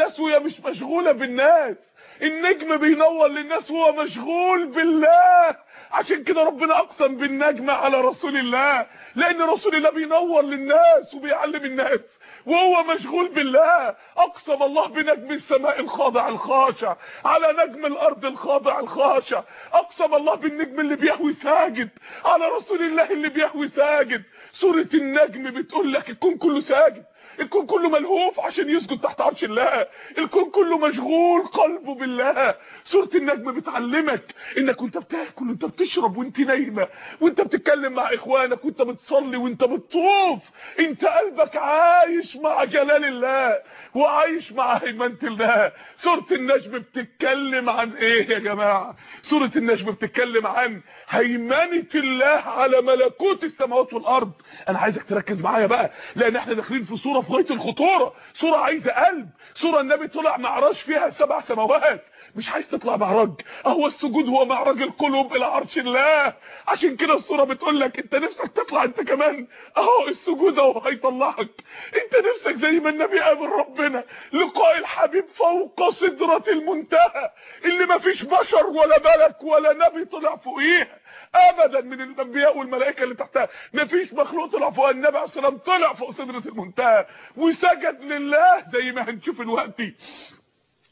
للناس وهي مش مشغولة بالناس. النجم بينور للناس وهو مشغول بالله. عشان كده ربنا أقسم بالنجم على رسول الله. لأن رسول الله بينور للناس وبيعلم الناس وهو مشغول بالله. أقسم الله بنجم السماء الخاضع الخاشع على نجم الأرض الخاضع الخاشع. أقسم الله بالنجم اللي بيهوي ساجد على رسول الله اللي بيهوي ساجد. سورة النجم بتقول لك الكون كله ساجد. الكون كله ملهوف عشان يسجد تحت عرش الله. الكون كله مشغول قلبه بالله. سورة النجم بتعلمك إنك وأنت بتاكل وأنت بتشرب وأنت نايمة وأنت بتتكلم مع إخوانك وأنت بتصلي وأنت بتطوف. أنت قلبك عايش مع جلال الله وعايش مع هيمنة الله. سورة النجم بتتكلم عن إيه يا جماعة؟ سورة النجم بتتكلم عن هيمنة الله على ملكوت السماوات والأرض. أنا عايزك تركز معايا بقى لأن إحنا داخلين في صورة غاية الخطورة. صوره عايزة قلب. صوره النبي طلع معراج فيها سبع سماوات. مش عايز تطلع معراج. أهو السجود هو معراج القلوب إلى عرش الله. عشان كده الصورة بتقول لك أنت نفسك تطلع أنت كمان. أهو السجود أهو هيطلعك. أنت نفسك زي ما النبي قابل ربنا. لقاء الحبيب فوق سدرة المنتهى. اللي ما فيش بشر ولا ملك ولا نبي طلع فوقيها. ابدا من الأنبياء والملائكة اللي تحتها. مفيش مخلوق طلع فوق النبي عليه الصلاه طلع فوق سدرة المنتهى. وسجد لله زي ما هنشوف دلوقتي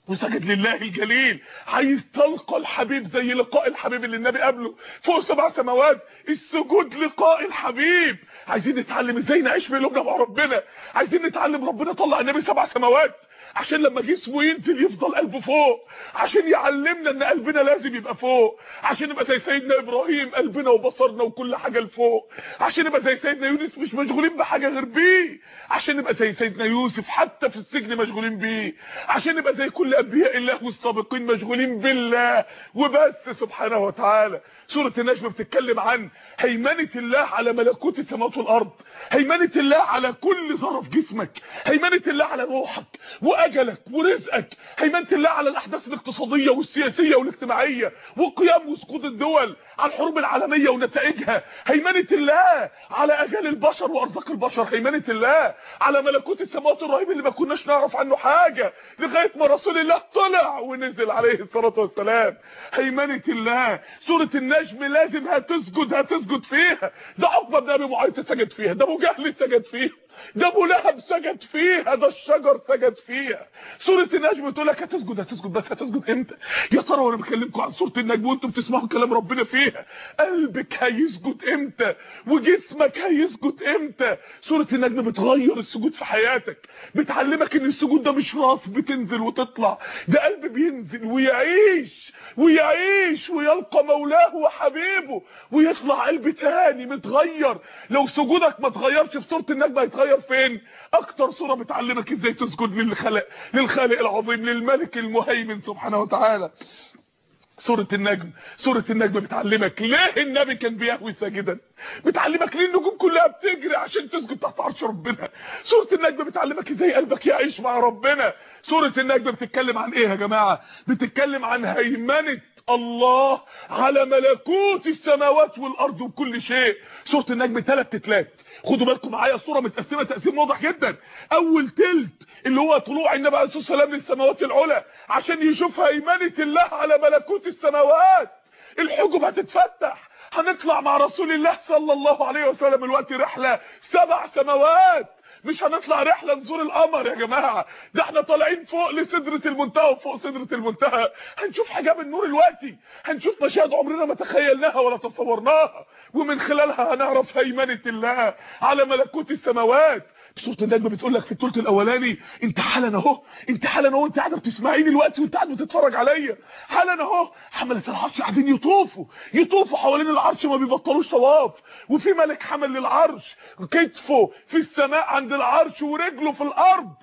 وسجد لله الجليل. عايز تلقى الحبيب زي لقاء الحبيب اللي النبي قابله فوق سبع سماوات السجود لقاء الحبيب. عايزين نتعلم إزاي نعيش في قلوبنا مع ربنا عايزين نتعلم ربنا طلع النبي سبع سماوات. عشان لما جسمه ينزل يفضل قلبه فوق. عشان يعلمنا إن قلبنا لازم يبقى فوق. عشان نبقى زي سيدنا إبراهيم قلبنا وبصرنا وكل حاجة لفوق. عشان نبقى زي سيدنا يونس مش مشغولين بحاجة غير بيه. عشان نبقى زي سيدنا يوسف حتى في السجن مشغولين بيه. عشان نبقى زي كل أنبياء الله والسابقين مشغولين بالله. وبس سبحانه وتعالى. سورة النجم بتتكلم عن هيمنة الله على ملكوت السماوات والأرض. هيمنة الله على كل في جسمك. هيمنة الله على روحك. واجلك ورزقك. هيمنة الله على الأحداث الاقتصادية والسياسية والاجتماعية وقيام وسقوط الدول على الحروب العالمية ونتائجها. هيمنة الله على اجال البشر وأرزاق البشر. هيمنة الله على ملكوت السماوات الرهيب اللي ما كناش نعرف عنه حاجة لغاية ما رسول الله طلع ونزل عليه الصلاة والسلام. هيمنة الله. سورة النجم لازم هتسجد هتسجد فيها. ده عقبه بن ابي معيط سجد فيها. ده ابو جهل سجد فيها ده ابو لهب سجد فيها ده الشجر سجد فيها سورة النجم تقول لك هتسجد هتسجد بس هتسجد إمتى؟ يا ترى وأنا بكلمكم عن سورة النجم وأنتم بتسمعوا كلام ربنا فيها؟ قلبك هيسجد إمتى؟ وجسمك هيسجد إمتى؟ سورة النجم بتغير السجود في حياتك بتعلمك إن السجود ده مش راس بتنزل وتطلع ده قلب بينزل ويعيش ويعيش ويلقى مولاه وحبيبه ويطلع قلب تاني متغير. لو سجودك ما اتغيرش في سورة النجم هيتغير فين؟ أكتر سوره بتعلمك إزاي تسجد للخالق للخالق العظيم للملك المهيمن سبحانه وتعالى. سورة النجم سورة النجم بتعلمك ليه النبي كان بيهوي ساجدا؟ بتعلمك ليه النجوم كلها بتجري عشان تسجد تحت عرش ربنا؟ سورة النجم بتعلمك إزاي قلبك يعيش مع ربنا؟ سورة النجم بتتكلم عن إيه يا جماعة؟ بتتكلم عن هيمنة الله على ملكوت السماوات والأرض وكل شيء. سورة النجم ثلاث تتلات. خدوا بالكم معايا الصورة متقسمة تقسيم واضح جدا. أول تلت اللي هو طلوع النبي عليه الصلاة والسلام للسماوات العلى عشان يشوف هيمنة الله على ملكوت السماوات. الحجب هتتفتح. هنطلع مع رسول الله صلى الله عليه وسلم الوقت رحلة سبع سماوات. مش هنطلع رحلة نزور القمر يا جماعة. ده إحنا طالعين فوق لسدرة المنتهى وفوق سدرة المنتهى. هنشوف حجاب النور الوقتي. هنشوف مشاهد عمرنا ما تخيلناها ولا تصورناها. ومن خلالها هنعرف هيمنة الله على ملكوت السماوات. سوره النجم بتقول لك في الثلث الأولاني انت حالا أهو انت حالا أهو انت قاعدة بتسمعيني دلوقتي وانت قاعد بتتفرج عليا. حالا أهو حملة العرش قاعدين يطوفوا يطوفوا حوالين العرش ما بيبطلوش طواف. وفي ملك حمل للعرش كتفه في السماء عند العرش ورجله في الأرض.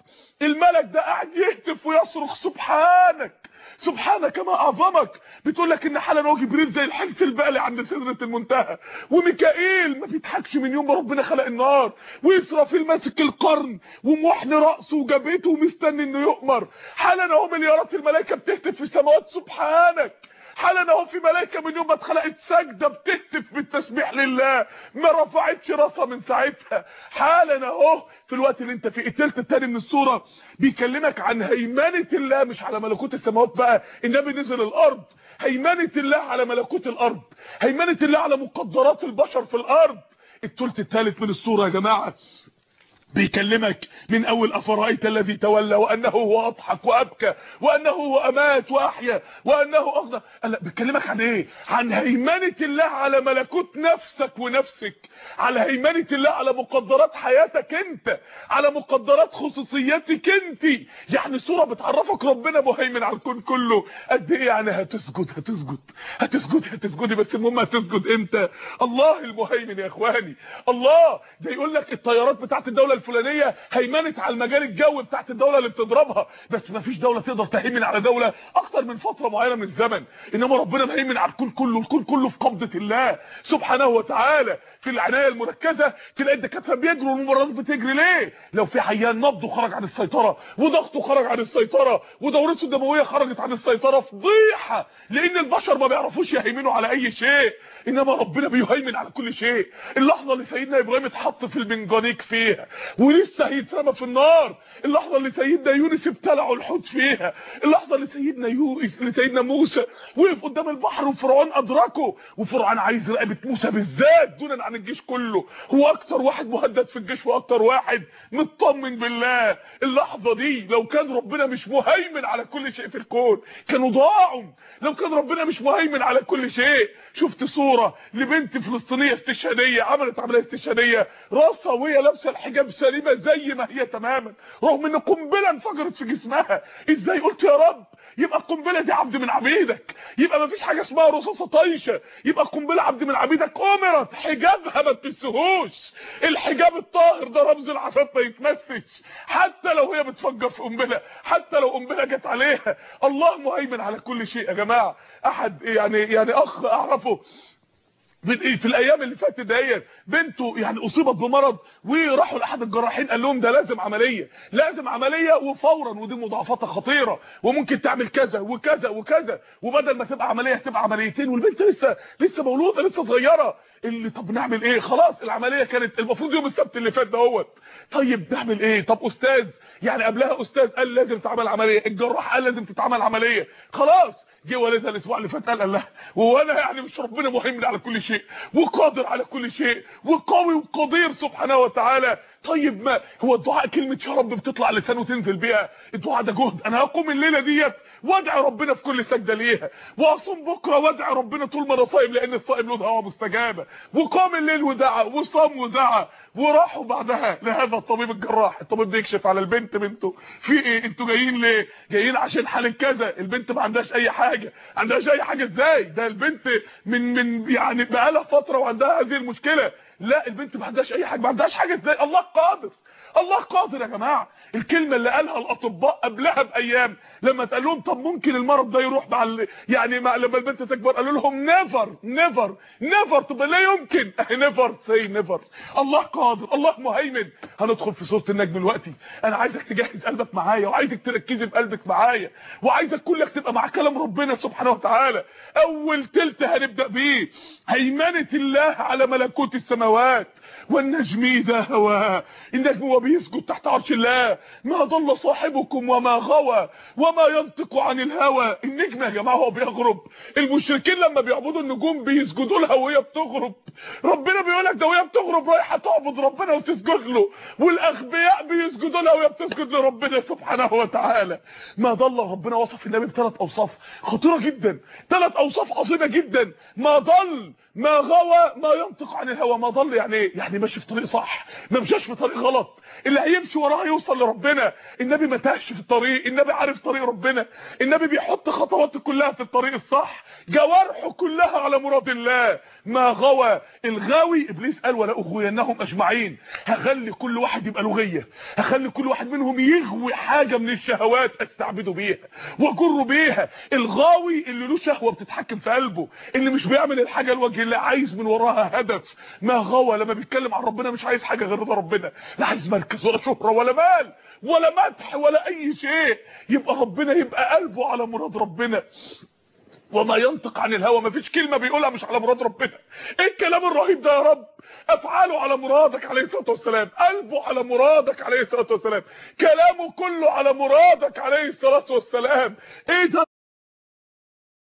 الملك ده قاعد يهتف ويصرخ سبحانك! سبحانك ما أعظمك. بتقول لك إن حالا هو جبريل زي الحرس البالي عند سدره المنتهى. وميكائيل ما بيضحكش من يوم ما ربنا خلق النار. وإسرافيل ماسك القرن ومحن رأسه وجبهته ومستني إنه يؤمر. حالا أهو مليارات الملائكة بتهتف في السماوات. سبحانك. حالا اهو في ملائكه من يوم ما اتخلقت ساجدة بتهتف بالتسبيح لله ما رفعتش راسها من ساعتها. حالا اهو في الوقت اللي انت فيه التلت التاني من السوره بيكلمك عن هيمنة الله مش على ملكوت السماوات بقى النبي نزل الأرض. هيمنة الله على ملكوت الأرض. هيمنة الله على مقدرات البشر في الأرض. التلت الثالث من السوره يا جماعة بيكلمك من أول أفرأيت الذي تولى وأنه هو أضحك وأبكى وأنه هو أمات وأحيا وأنه اغنى لا بيكلمك عن إيه؟ عن هيمنة الله على ملكوت نفسك ونفسك على هيمنة الله على مقدرات حياتك أنت على مقدرات خصوصيتك أنت. يعني سورة بتعرفك ربنا مهيمن على الكون كله. قد إيه يعني هتسجد هتسجد هتسجد هتسجدي بس المهم هتسجد إمتى؟ الله المهيمن يا إخواني الله. ده يقول لك الطيارات بتاعت الدولة الفلانية هيمنت على المجال الجوي بتاعت الدولة اللي بتضربها. بس ما فيش دولة تقدر تهيمن على دولة أكتر من فترة معينة من الزمن. إنما ربنا مهيمن على الكون كله الكون كله في قبضة الله. سبحانه وتعالى في العناية المركزة تلاقي الدكاترة بيجروا والممرضات بتجري. ليه؟ لو في عيان نبضه خرج عن السيطرة وضغطه خرج عن السيطرة ودورته الدموية خرجت عن السيطرة فضيحة لأن البشر ما بيعرفوش يهيمنوا على أي شيء. إنما ربنا بيهيمن على كل شيء. اللحظة اللي سيدنا إبراهيم اتحط في المنجنيق فيها ولسه هيترمى في النار. اللحظة اللي سيدنا يونس ابتلعوا الحوت فيها. اللحظة اللي سيدنا يونس اللي سيدنا موسى وقف قدام البحر وفرعون أدركه. وفرعون عايز رقبة موسى بالذات دونا عن الجيش كله. هو أكتر واحد مهدد في الجيش وأكتر واحد مطمن بالله. اللحظة دي لو كان ربنا مش مهيمن على كل شيء في الكون كانوا ضاعوا. لو كان ربنا مش مهيمن على كل شيء شفت صورة لبنت فلسطينية استشهادية عملت عملية استشهادية راسها وهي لابسة الحجاب سليمة زي ما هي تماما رغم إن قنبلة انفجرت في جسمها. إزاي قلت يا رب؟ يبقى القنبلة دي عبد من عبيدك. يبقى ما فيش حاجة اسمها رصاصة طايشة. يبقى القنبلة عبد من عبيدك. امرت حجابها ما تمسهوش الحجاب الطاهر ده رمز العفاف ما يتمسش حتى لو هي بتفجر في قنبلة حتى لو قنبلة جت عليها. الله مهيمن على كل شيء يا جماعة. أحد يعني يعني أخ أعرفه في الأيام اللي فاتت ديت بنته يعني أصيبت بمرض وراحوا لأحد الجراحين قال لهم ده لازم عملية لازم عملية وفورا ودي مضاعفاتها خطيرة وممكن تعمل كذا وكذا وكذا وبدل ما تبقى عملية تبقى عمليتين والبنت لسه لسه مولودة لسه صغيرة. اللي طب نعمل إيه؟ خلاص العملية كانت المفروض يوم السبت اللي فات دهوت طيب نعمل إيه؟ طب أستاذ يعني قبلها أستاذ قال لازم تعمل عملية الجراح قال لازم تتعمل عملية. خلاص جه والدها الإسبوع اللي فات قال الله وأنا يعني مش ربنا مهيمن على كل شيء وقادر على كل شيء وقوي وقدير سبحانه وتعالى. طيب ما هو الدعاء كلمة يا رب بتطلع لسان وتنزل بيها. الدعاء ده جهد. أنا هقوم الليلة ديت وادعي ربنا في كل سجدة ليها. وأصوم بكرة وادعي ربنا طول ما أنا صايم لأن الصائم له دعوة مستجابة. وقام الليل ودعا وصام ودعا وراحوا بعدها لهذا الطبيب الجراح. الطبيب بيكشف على البنت بنته. في إيه؟ أنتوا جايين ليه؟ جايين عشان حالة كذا. البنت ما عندهاش أي حاجة. عندهاش اي حاجة إزاي؟ ده البنت من من يعني بقالها فترة وعندها هذه المشكلة. لا البنت ما عندهاش أي حاجة. ما عندهاش حاجة إزاي؟ الله قادر. الله قادر يا جماعة. الكلمة اللي قالها الأطباء قبلها بأيام لما اتقال لهم طب ممكن المرض ده يروح مع. يعني مع لما البنت تكبر قالوا لهم never never never طب لا يمكن. never say never الله قادر الله مهيمن. هندخل في سوره النجم دلوقتي. أنا عايزك تجهز قلبك معايا وعايزك تركزي بقلبك معايا وعايزك كلك تبقى مع كلام ربنا سبحانه وتعالى. أول تلت هنبدأ بيه. هيمنة الله على ملكوت السماوات والنجم إذا هوى. النجم هو بيسجد تحت عرش الله. ما ضل صاحبكم وما غوى وما ينطق عن الهوى. النجم يا جماعة هو بيغرب. المشركين لما بيعبدوا النجوم بيسجدوا لها وهي بتغرب. ربنا بيقول لك ده وهي بتغرب رايحة تعبد ربنا وتسجد له. والأغبياء بيسجدوا لها وهي بتسجد لربنا سبحانه وتعالى. ما ضل ربنا وصف النبي بثلاث أوصاف. خطيرة جدا. ثلاث أوصاف عظيمة جدا. ما ضل ما غوى ما ينطق عن الهوى. ما ضل يعني إيه يعني ماشي في طريق صح. ما مشاش في طريق غلط. اللي هيمشي وراه يوصل لربنا. النبي ما تاهش في الطريق. النبي عارف طريق ربنا. النبي بيحط خطواته كلها في الطريق الصح. جوارحه كلها على مراد الله. ما غوى. الغاوي إبليس قال ولا أغوينهم أجمعين. هخلي كل واحد يبقى لغيه هخلي كل واحد منهم يغوي حاجة من الشهوات أستعبده بيها وأجره بيها. الغاوي اللي له شهوة بتتحكم في قلبه. اللي مش بيعمل الحاجة لوجه الله عايز من وراها هدف. ما غوى. لما بيتكلم عن ربنا مش عايز حاجة غير رضا ربنا. لا عايز مركز ولا شهرة ولا مال ولا مدح ولا أي شيء. يبقى ربنا يبقى قلبه على مراد ربنا. وما ينطق عن الهوى ما فيش كلمة بيقولها مش على مراد ربنا. إيه الكلام الرهيب ده يا رب؟ أفعاله على مرادك عليه الصلاة والسلام. قلبه على مرادك عليه الصلاة والسلام. كلامه كله على مرادك عليه الصلاة والسلام. إيه ده؟